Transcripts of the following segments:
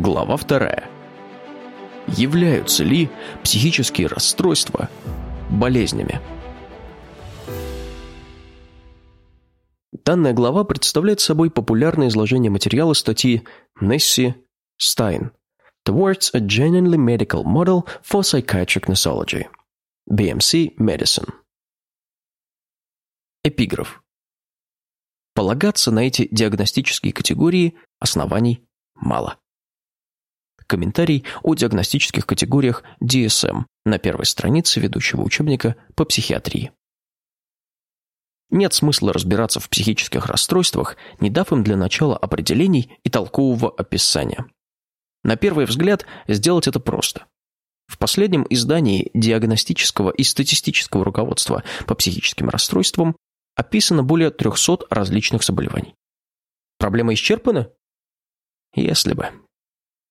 Глава вторая. Являются ли психические расстройства болезнями? Данная глава представляет собой популярное изложение материала статьи Несси Стайн Towards a Genuinely Medical Model for Psychiatric Nosology BMC Medicine Эпиграф Полагаться на эти диагностические категории оснований мало. Комментарий о диагностических категориях DSM на первой странице ведущего учебника по психиатрии. Нет смысла разбираться в психических расстройствах, не дав им для начала определений и толкового описания. На первый взгляд сделать это просто. В последнем издании диагностического и статистического руководства по психическим расстройствам описано более 300 различных заболеваний. Проблема исчерпана? Если бы.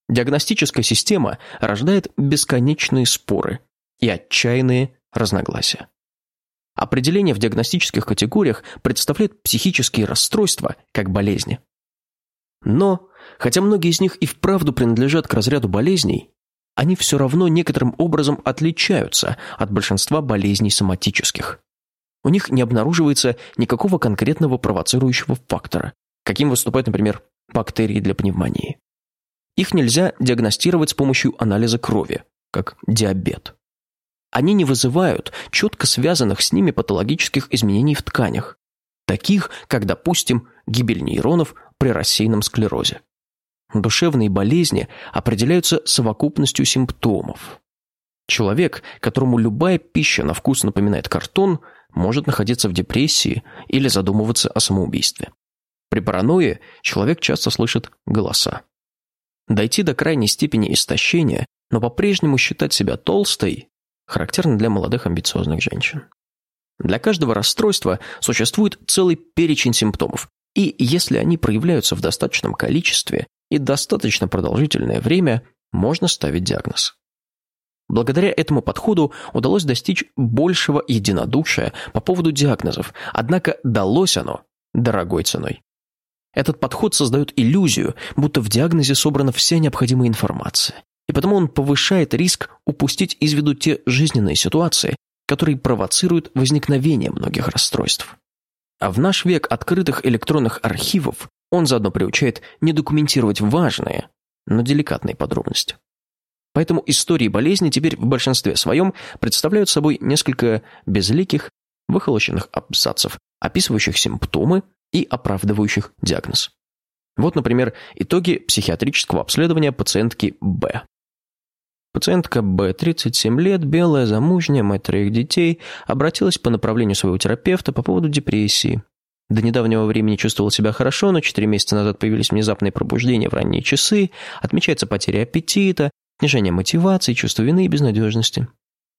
Диагностическая система рождает бесконечные споры и отчаянные разногласия. Определение в диагностических категориях представляет психические расстройства как болезни. Но, хотя многие из них и вправду принадлежат к разряду болезней, они все равно некоторым образом отличаются от большинства болезней соматических. У них не обнаруживается никакого конкретного провоцирующего фактора, каким выступают, например, бактерии для пневмонии. Их нельзя диагностировать с помощью анализа крови, как диабет они не вызывают четко связанных с ними патологических изменений в тканях, таких, как, допустим, гибель нейронов при рассеянном склерозе. Душевные болезни определяются совокупностью симптомов. Человек, которому любая пища на вкус напоминает картон, может находиться в депрессии или задумываться о самоубийстве. При паранойе человек часто слышит голоса. Дойти до крайней степени истощения, но по-прежнему считать себя толстой характерно для молодых амбициозных женщин. Для каждого расстройства существует целый перечень симптомов, и если они проявляются в достаточном количестве и достаточно продолжительное время, можно ставить диагноз. Благодаря этому подходу удалось достичь большего единодушия по поводу диагнозов, однако далось оно дорогой ценой. Этот подход создает иллюзию, будто в диагнозе собрана вся необходимая информация, и потому он повышает риск упустить из виду те жизненные ситуации, которые провоцируют возникновение многих расстройств. А в наш век открытых электронных архивов он заодно приучает не документировать важные, но деликатные подробности. Поэтому истории болезни теперь в большинстве своем представляют собой несколько безликих, выхолощенных абзацев, описывающих симптомы и оправдывающих диагноз. Вот, например, итоги психиатрического обследования пациентки Б. Пациентка Б, 37 лет, белая, замужняя, мать троих детей, обратилась по направлению своего терапевта по поводу депрессии. До недавнего времени чувствовала себя хорошо, но 4 месяца назад появились внезапные пробуждения в ранние часы, отмечается потеря аппетита, снижение мотивации, чувство вины и безнадежности.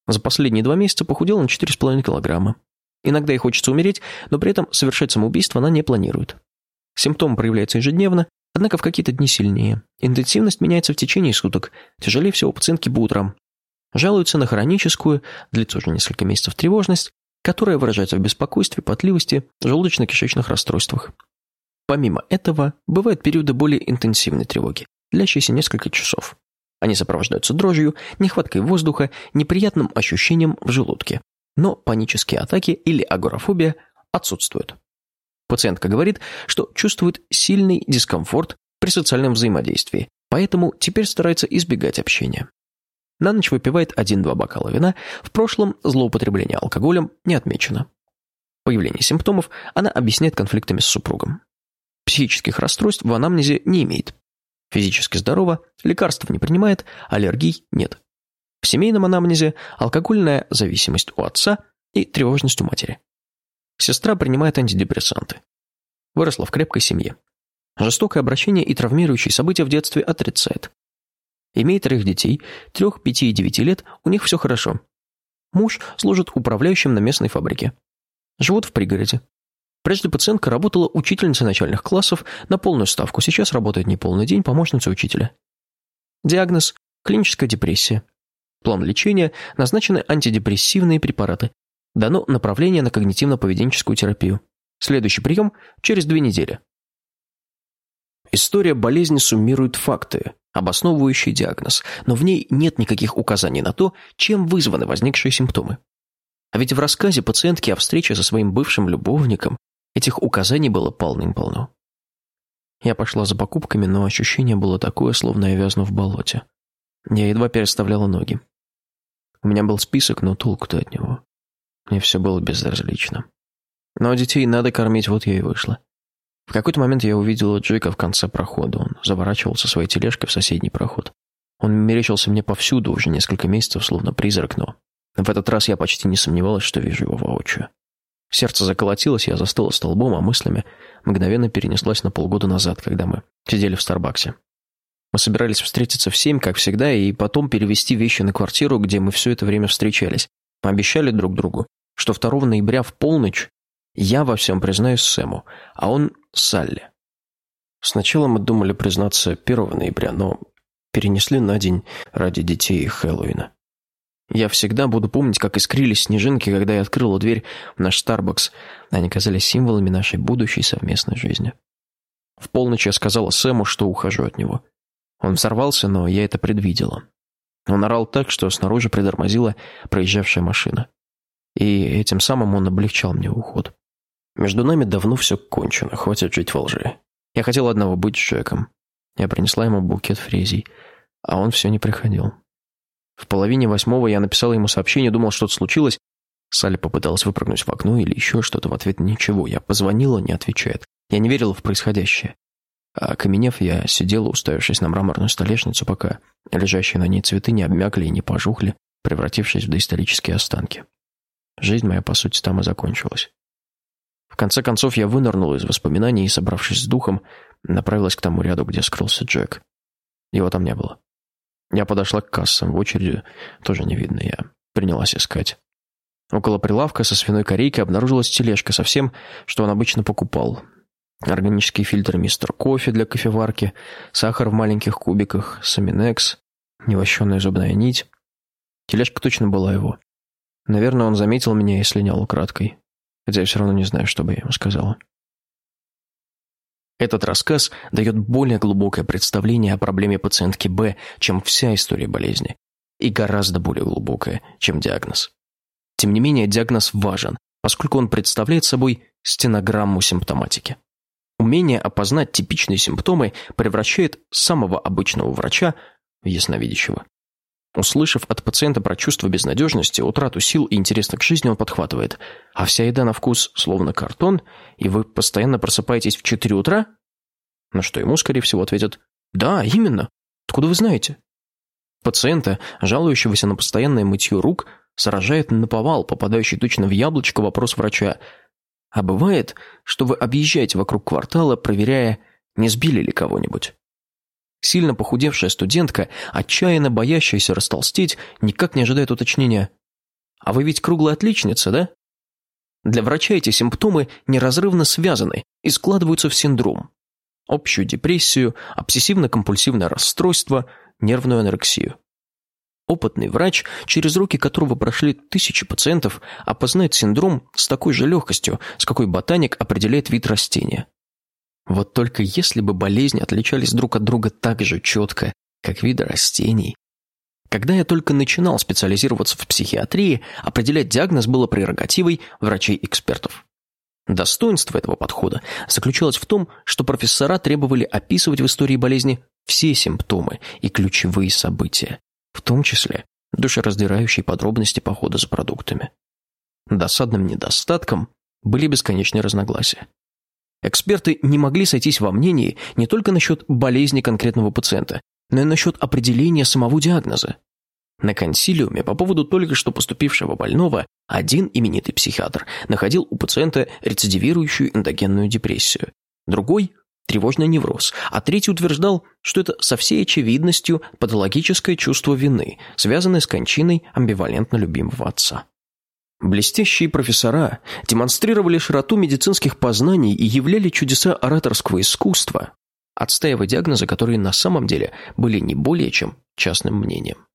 За последние два месяца похудела на 4,5 килограмма. Иногда ей хочется умереть, но при этом совершать самоубийство она не планирует. Симптом проявляется ежедневно, Однако в какие-то дни сильнее. Интенсивность меняется в течение суток. Тяжелее всего пациентки по утрам. Жалуются на хроническую, длится уже несколько месяцев, тревожность, которая выражается в беспокойстве, потливости, желудочно-кишечных расстройствах. Помимо этого, бывают периоды более интенсивной тревоги, длящиеся несколько часов. Они сопровождаются дрожью, нехваткой воздуха, неприятным ощущением в желудке. Но панические атаки или агорафобия отсутствуют. Пациентка говорит, что чувствует сильный дискомфорт при социальном взаимодействии, поэтому теперь старается избегать общения. На ночь выпивает 1-2 бокала вина, в прошлом злоупотребление алкоголем не отмечено. Появление симптомов она объясняет конфликтами с супругом. Психических расстройств в анамнезе не имеет. Физически здорова, лекарств не принимает, аллергий нет. В семейном анамнезе алкогольная зависимость у отца и тревожность у матери. Сестра принимает антидепрессанты. Выросла в крепкой семье. Жестокое обращение и травмирующие события в детстве отрицает. Имеет троих детей, трех, пяти и девяти лет, у них все хорошо. Муж служит управляющим на местной фабрике. Живут в пригороде. Прежде пациентка работала учительницей начальных классов на полную ставку, сейчас работает неполный день помощницей учителя. Диагноз – клиническая депрессия. План лечения – назначены антидепрессивные препараты, Дано направление на когнитивно-поведенческую терапию. Следующий прием через две недели. История болезни суммирует факты, обосновывающие диагноз, но в ней нет никаких указаний на то, чем вызваны возникшие симптомы. А ведь в рассказе пациентки о встрече со своим бывшим любовником этих указаний было полным-полно. Я пошла за покупками, но ощущение было такое, словно я вязну в болоте. Я едва переставляла ноги. У меня был список, но толку-то от него. Мне все было безразлично. Но детей надо кормить, вот я и вышла. В какой-то момент я увидела Джека в конце прохода. Он заворачивался своей тележкой в соседний проход. Он мерещился мне повсюду уже несколько месяцев, словно призрак, но в этот раз я почти не сомневалась, что вижу его воочию. Сердце заколотилось, я застыла столбом, а мыслями мгновенно перенеслась на полгода назад, когда мы сидели в Старбаксе. Мы собирались встретиться в семь, как всегда, и потом перевести вещи на квартиру, где мы все это время встречались. Мы обещали друг другу, что 2 ноября в полночь я во всем признаюсь Сэму, а он Салли. Сначала мы думали признаться 1 ноября, но перенесли на день ради детей и Хэллоуина. Я всегда буду помнить, как искрились снежинки, когда я открыла дверь в наш Старбакс. Они казались символами нашей будущей совместной жизни. В полночь я сказала Сэму, что ухожу от него. Он взорвался, но я это предвидела. Он орал так, что снаружи притормозила проезжавшая машина. И этим самым он облегчал мне уход. Между нами давно все кончено, хватит жить во лжи. Я хотел одного быть с Джеком. Я принесла ему букет фрезий, а он все не приходил. В половине восьмого я написала ему сообщение, думал, что-то случилось. Салли попыталась выпрыгнуть в окно или еще что-то. В ответ ничего. Я позвонила, не отвечает. Я не верила в происходящее. А окаменев, я сидела, уставившись на мраморную столешницу, пока лежащие на ней цветы не обмякли и не пожухли, превратившись в доисторические останки. Жизнь моя, по сути, там и закончилась. В конце концов, я вынырнула из воспоминаний и, собравшись с духом, направилась к тому ряду, где скрылся Джек. Его там не было. Я подошла к кассам, в очереди тоже не видно, я принялась искать. Около прилавка со свиной корейкой обнаружилась тележка со всем, что он обычно покупал. Органический фильтр мистер кофе для кофеварки, сахар в маленьких кубиках, саминекс, невощенная зубная нить. Тележка точно была его. Наверное, он заметил меня и слинял украдкой. Хотя я все равно не знаю, что бы я ему сказала. Этот рассказ дает более глубокое представление о проблеме пациентки Б, чем вся история болезни, и гораздо более глубокое, чем диагноз. Тем не менее, диагноз важен, поскольку он представляет собой стенограмму симптоматики. Умение опознать типичные симптомы превращает самого обычного врача в ясновидящего. Услышав от пациента про чувство безнадежности, утрату сил и интереса к жизни, он подхватывает. А вся еда на вкус словно картон, и вы постоянно просыпаетесь в 4 утра? На что ему, скорее всего, ответят «Да, именно. Откуда вы знаете?» Пациента, жалующегося на постоянное мытье рук, сражает наповал, попадающий точно в яблочко вопрос врача. А бывает, что вы объезжаете вокруг квартала, проверяя, не сбили ли кого-нибудь. Сильно похудевшая студентка, отчаянно боящаяся растолстеть, никак не ожидает уточнения. «А вы ведь круглая отличница, да?» Для врача эти симптомы неразрывно связаны и складываются в синдром. Общую депрессию, обсессивно-компульсивное расстройство, нервную анорексию. Опытный врач, через руки которого прошли тысячи пациентов, опознает синдром с такой же легкостью, с какой ботаник определяет вид растения. Вот только если бы болезни отличались друг от друга так же четко, как виды растений. Когда я только начинал специализироваться в психиатрии, определять диагноз было прерогативой врачей-экспертов. Достоинство этого подхода заключалось в том, что профессора требовали описывать в истории болезни все симптомы и ключевые события, в том числе душераздирающие подробности похода за продуктами. Досадным недостатком были бесконечные разногласия. Эксперты не могли сойтись во мнении не только насчет болезни конкретного пациента, но и насчет определения самого диагноза. На консилиуме по поводу только что поступившего больного один именитый психиатр находил у пациента рецидивирующую эндогенную депрессию, другой – тревожный невроз, а третий утверждал, что это со всей очевидностью патологическое чувство вины, связанное с кончиной амбивалентно любимого отца. Блестящие профессора демонстрировали широту медицинских познаний и являли чудеса ораторского искусства, отстаивая диагнозы, которые на самом деле были не более чем частным мнением.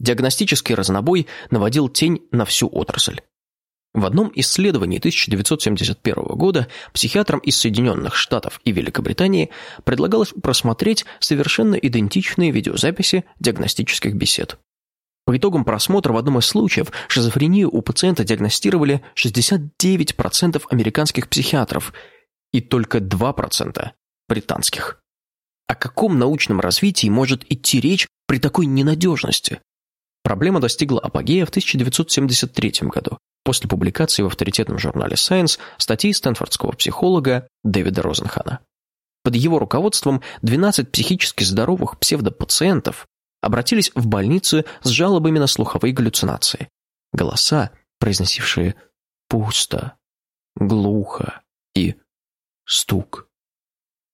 Диагностический разнобой наводил тень на всю отрасль. В одном исследовании 1971 года психиатрам из Соединенных Штатов и Великобритании предлагалось просмотреть совершенно идентичные видеозаписи диагностических бесед. По итогам просмотра в одном из случаев шизофрению у пациента диагностировали 69% американских психиатров и только 2% британских. О каком научном развитии может идти речь при такой ненадежности? Проблема достигла апогея в 1973 году, после публикации в авторитетном журнале Science статьи стэнфордского психолога Дэвида Розенхана. Под его руководством 12 психически здоровых псевдопациентов обратились в больницы с жалобами на слуховые галлюцинации. Голоса, произносившие «пусто», «глухо» и «стук».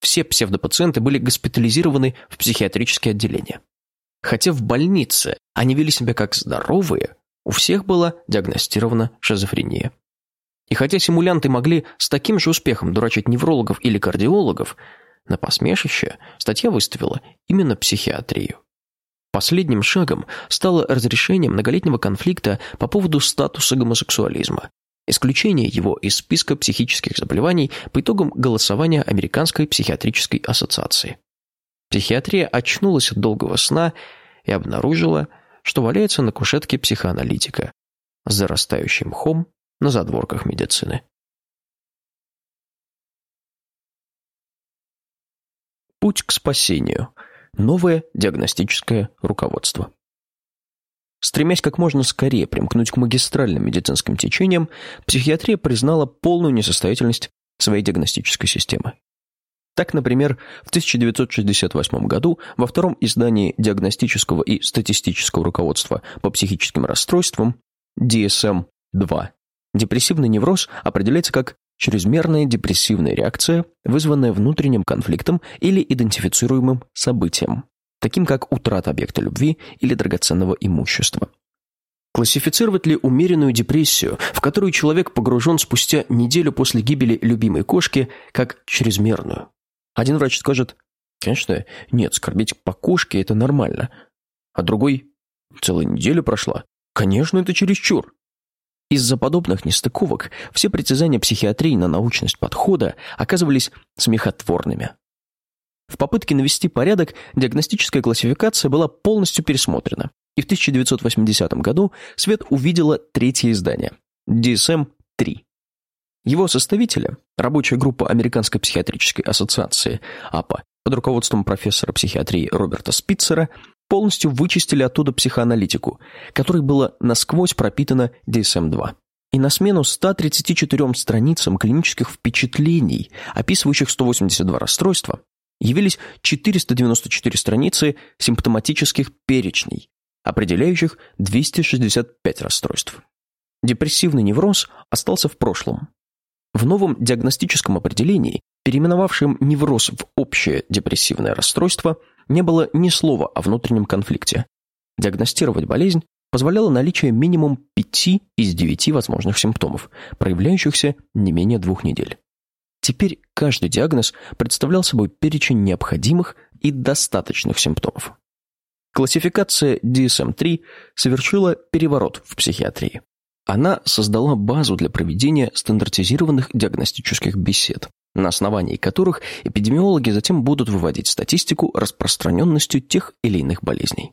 Все псевдопациенты были госпитализированы в психиатрические отделения. Хотя в больнице они вели себя как здоровые, у всех была диагностирована шизофрения. И хотя симулянты могли с таким же успехом дурачить неврологов или кардиологов, на посмешище статья выставила именно психиатрию. Последним шагом стало разрешение многолетнего конфликта по поводу статуса гомосексуализма, исключение его из списка психических заболеваний по итогам голосования Американской психиатрической ассоциации. Психиатрия очнулась от долгого сна и обнаружила, что валяется на кушетке психоаналитика зарастающим мхом на задворках медицины. Путь к спасению. Новое диагностическое руководство. Стремясь как можно скорее примкнуть к магистральным медицинским течениям, психиатрия признала полную несостоятельность своей диагностической системы. Так, например, в 1968 году во втором издании диагностического и статистического руководства по психическим расстройствам DSM-2 депрессивный невроз определяется как чрезмерная депрессивная реакция, вызванная внутренним конфликтом или идентифицируемым событием, таким как утрата объекта любви или драгоценного имущества. Классифицировать ли умеренную депрессию, в которую человек погружен спустя неделю после гибели любимой кошки, как чрезмерную? Один врач скажет, конечно, нет, скорбеть по кошке – это нормально. А другой, целая неделя прошла. Конечно, это чересчур. Из-за подобных нестыковок все притязания психиатрии на научность подхода оказывались смехотворными. В попытке навести порядок диагностическая классификация была полностью пересмотрена, и в 1980 году свет увидела третье издание – DSM-3. Его составители, рабочая группа Американской психиатрической ассоциации АПА под руководством профессора психиатрии Роберта Спитцера, полностью вычистили оттуда психоаналитику, которой было насквозь пропитано DSM-2. И на смену 134 страницам клинических впечатлений, описывающих 182 расстройства, явились 494 страницы симптоматических перечней, определяющих 265 расстройств. Депрессивный невроз остался в прошлом, в новом диагностическом определении, переименовавшем невроз в общее депрессивное расстройство, не было ни слова о внутреннем конфликте. Диагностировать болезнь позволяло наличие минимум пяти из девяти возможных симптомов, проявляющихся не менее двух недель. Теперь каждый диагноз представлял собой перечень необходимых и достаточных симптомов. Классификация DSM-3 совершила переворот в психиатрии. Она создала базу для проведения стандартизированных диагностических бесед, на основании которых эпидемиологи затем будут выводить статистику распространенностью тех или иных болезней.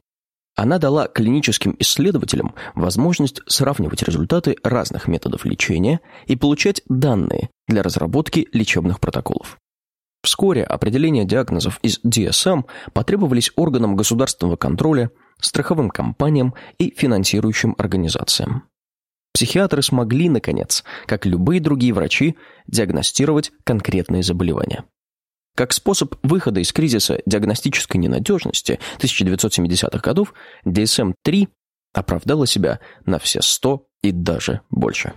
Она дала клиническим исследователям возможность сравнивать результаты разных методов лечения и получать данные для разработки лечебных протоколов. Вскоре определения диагнозов из DSM потребовались органам государственного контроля, страховым компаниям и финансирующим организациям. Психиатры смогли, наконец, как любые другие врачи, диагностировать конкретные заболевания. Как способ выхода из кризиса диагностической ненадежности 1970-х годов, DSM-3 оправдала себя на все 100 и даже больше.